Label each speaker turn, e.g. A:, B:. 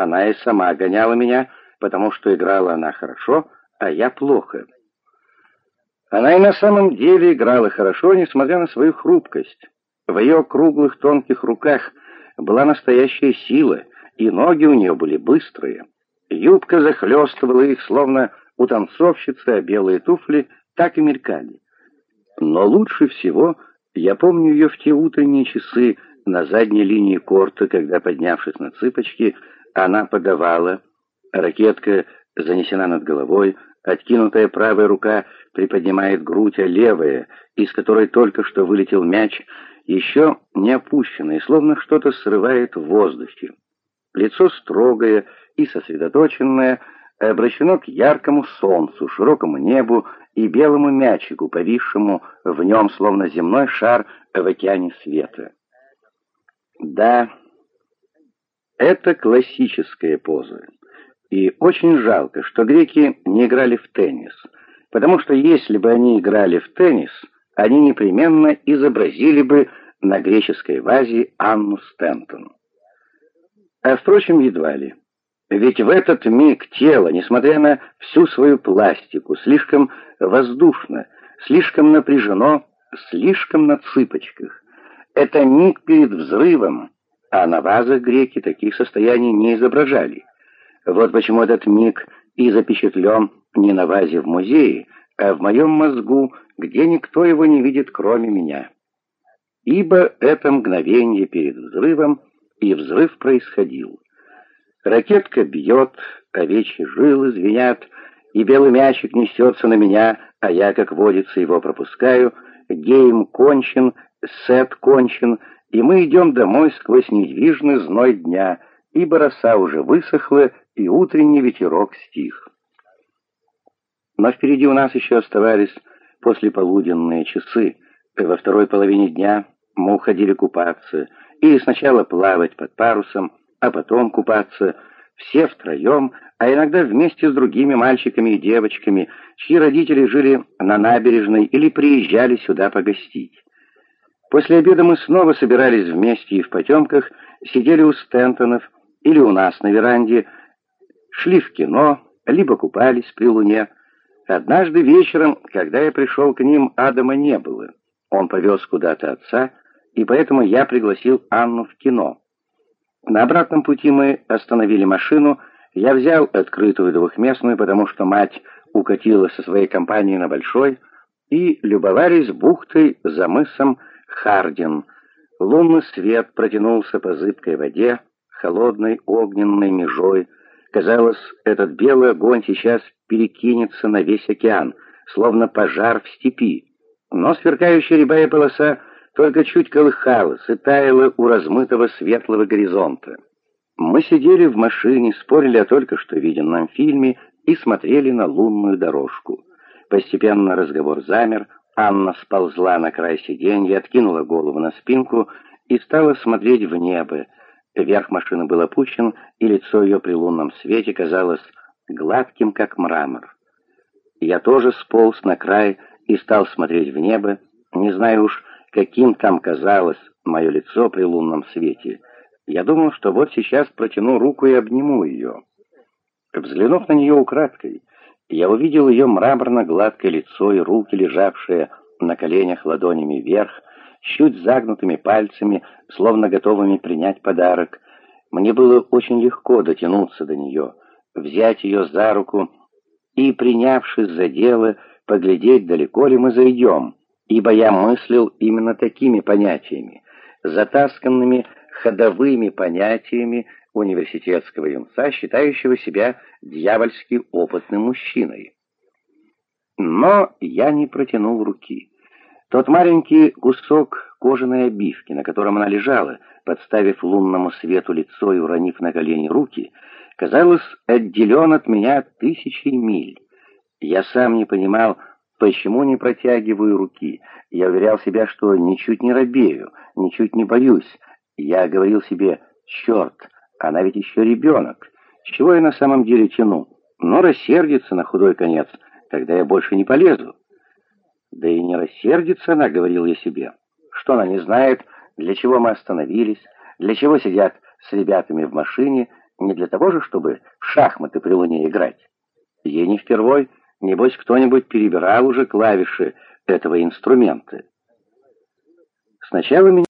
A: Она и сама гоняла меня, потому что играла она хорошо, а я плохо. Она и на самом деле играла хорошо, несмотря на свою хрупкость. В ее круглых тонких руках была настоящая сила, и ноги у нее были быстрые. Юбка захлестывала их, словно у танцовщицы, а белые туфли так и мелькали. Но лучше всего я помню ее в те утренние часы на задней линии корта, когда, поднявшись на цыпочки, она подавала. Ракетка занесена над головой, откинутая правая рука приподнимает грудь, а левая, из которой только что вылетел мяч, еще не опущена и словно что-то срывает в воздухе. Лицо строгое и сосредоточенное, обращено к яркому солнцу, широкому небу и белому мячику, повисшему в нем, словно земной шар в океане света. Да, это классическая поза. И очень жалко, что греки не играли в теннис, потому что если бы они играли в теннис, они непременно изобразили бы на греческой вазе Анну Стентон. А впрочем, едва ли. Ведь в этот миг тело, несмотря на всю свою пластику, слишком воздушно, слишком напряжено, слишком на цыпочках. Это миг перед взрывом, а на вазах греки таких состояний не изображали. Вот почему этот миг и запечатлен не на вазе в музее, а в моем мозгу, где никто его не видит, кроме меня. Ибо это мгновение перед взрывом, и взрыв происходил. Ракетка бьет, овечьи жилы звенят, и белый мячик несется на меня, а я, как водится, его пропускаю. Гейм кончен, сет кончен, и мы идем домой сквозь недвижный зной дня, ибо роса уже высохла, и утренний ветерок стих. Но впереди у нас еще оставались послеполуденные часы. Во второй половине дня мы уходили купаться, или сначала плавать под парусом, а потом купаться, все втроем, а иногда вместе с другими мальчиками и девочками, чьи родители жили на набережной или приезжали сюда погостить. После обеда мы снова собирались вместе и в потемках сидели у Стентонов или у нас на веранде, шли в кино, либо купались при луне. Однажды вечером, когда я пришел к ним, Адама не было. Он повез куда-то отца, и поэтому я пригласил Анну в кино. На обратном пути мы остановили машину. Я взял открытую двухместную, потому что мать укатила со своей компанией на большой, и любовались бухтой за мысом Хардин. Лунный свет протянулся по зыбкой воде, холодной огненной межой. Казалось, этот белый огонь сейчас перекинется на весь океан, словно пожар в степи. Но сверкающая рябая полоса только чуть колыхалась и таяла у размытого светлого горизонта. Мы сидели в машине, спорили о только что виденном фильме и смотрели на лунную дорожку. Постепенно разговор замер, Анна сползла на край сиденья, откинула голову на спинку и стала смотреть в небо. Верх машины был опущен, и лицо ее при лунном свете казалось гладким, как мрамор. Я тоже сполз на край и стал смотреть в небо, не знаю уж, каким там казалось мое лицо при лунном свете. Я думал, что вот сейчас протяну руку и обниму ее. Взглянув на нее украдкой, я увидел ее мраморно-гладкое лицо и руки, лежавшие на коленях ладонями вверх, чуть загнутыми пальцами, словно готовыми принять подарок. Мне было очень легко дотянуться до нее, взять ее за руку и, принявшись за дело, поглядеть, далеко ли мы зайдем ибо я мыслил именно такими понятиями, затасканными ходовыми понятиями университетского юнца, считающего себя дьявольски опытным мужчиной. Но я не протянул руки. Тот маленький кусок кожаной обивки, на котором она лежала, подставив лунному свету лицо и уронив на колени руки, казалось, отделен от меня тысячей миль. Я сам не понимал, Почему не протягиваю руки? Я уверял себя, что ничуть не робею, ничуть не боюсь. Я говорил себе, черт, она ведь еще ребенок. Чего я на самом деле тяну? Но рассердится на худой конец, тогда я больше не полезу. Да и не рассердится она, говорил я себе. Что она не знает, для чего мы остановились, для чего сидят с ребятами в машине, Не для того же, чтобы в шахматы при луне играть. Ей не впервой, небось, кто-нибудь перебирал уже клавиши этого инструмента. Сначала меня